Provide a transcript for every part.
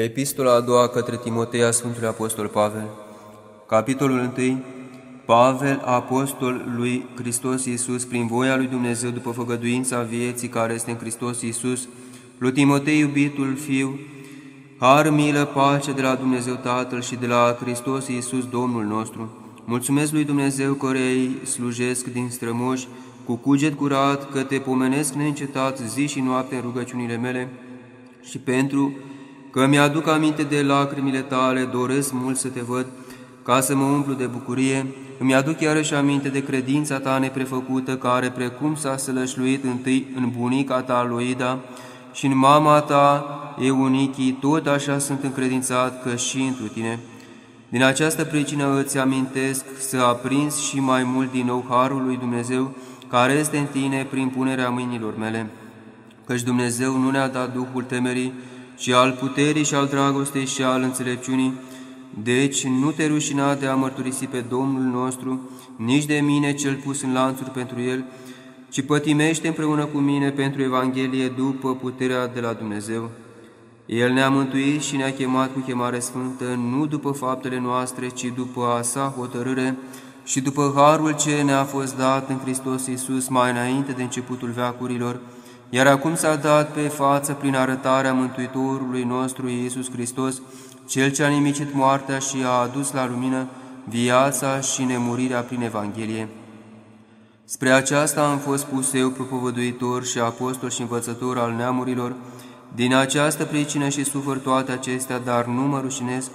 Epistola a doua către Timotei a Sfântului Apostol Pavel Capitolul 1 Pavel, apostol lui Hristos Iisus, prin voia lui Dumnezeu, după făgăduința vieții care este în Hristos Iisus, lui Timotei, iubitul fiu, har, milă, pace de la Dumnezeu Tatăl și de la Hristos Iisus, Domnul nostru. Mulțumesc lui Dumnezeu care îi slujesc din strămoși, cu cuget curat, că te pomenesc neîncetat zi și noapte în rugăciunile mele și pentru că mi-aduc aminte de lacrimile tale, doresc mult să te văd, ca să mă umplu de bucurie, îmi aduc iarăși aminte de credința ta neprefăcută, care, precum s-a sălășluit întâi în bunica ta, Loida, și în mama ta, Eunichii, tot așa sunt încredințat că și întru tine. Din această pricină îți amintesc să aprinzi și mai mult din nou Harul lui Dumnezeu, care este în tine prin punerea mâinilor mele, căci Dumnezeu nu ne-a dat Duhul temerii, și al puterii și al dragostei și al înțelepciunii. Deci nu te rușina de a mărturisi pe Domnul nostru, nici de mine cel pus în lanțuri pentru El, ci pătimește împreună cu mine pentru Evanghelie după puterea de la Dumnezeu. El ne-a mântuit și ne-a chemat cu chemare sfântă, nu după faptele noastre, ci după a sa hotărâre și după harul ce ne-a fost dat în Hristos Iisus mai înainte de începutul veacurilor, iar acum s-a dat pe față prin arătarea Mântuitorului nostru Iisus Hristos, Cel ce a nimicit moartea și a adus la lumină viața și nemurirea prin Evanghelie. Spre aceasta am fost pus eu propovăduitor și apostol și învățător al neamurilor, din această pricină și sufăr toate acestea, dar nu mă rușinesc,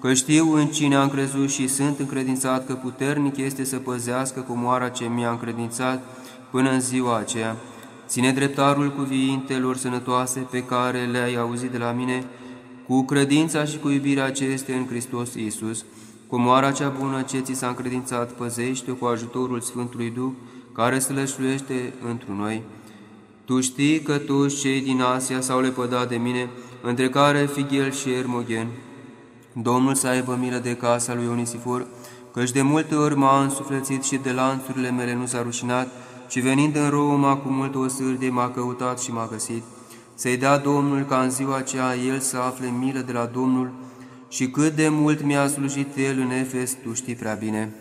că știu în cine am crezut și sunt încredințat că puternic este să păzească comoara ce mi-a încredințat până în ziua aceea. Ține dreptarul cuvintelor sănătoase pe care le-ai auzit de la mine, cu credința și cu iubirea ce este în Hristos Iisus, cu moara cea bună ce ți s-a încredințat, păzește cu ajutorul Sfântului Duh, care slășluiește întru noi. Tu știi că toți cei din Asia s-au lepădat de mine, între care Fighel și Ermogen. Domnul să aibă milă de casa lui Onisifor, căci de multe ori m-a însuflețit și de lanțurile mele nu s-a rușinat, și venind în Roma cu multă osârdie m-a căutat și m-a găsit, să-i dea Domnul ca în ziua aceea el să afle milă de la Domnul și cât de mult mi-a slujit el în Efes, tu știi prea bine.